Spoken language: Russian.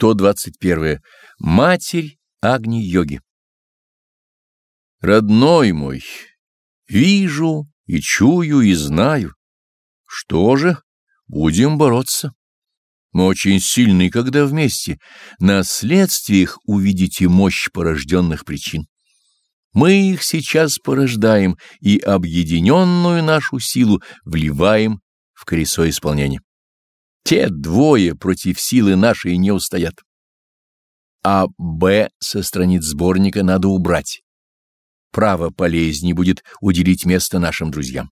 121. Матерь Агни-йоги. Родной мой, вижу и чую и знаю. Что же, будем бороться. Мы очень сильны, когда вместе. На следствиях увидите мощь порожденных причин. Мы их сейчас порождаем и объединенную нашу силу вливаем в колесо исполнения. Те двое против силы нашей не устоят. А Б со страниц сборника надо убрать. Право полезнее будет уделить место нашим друзьям.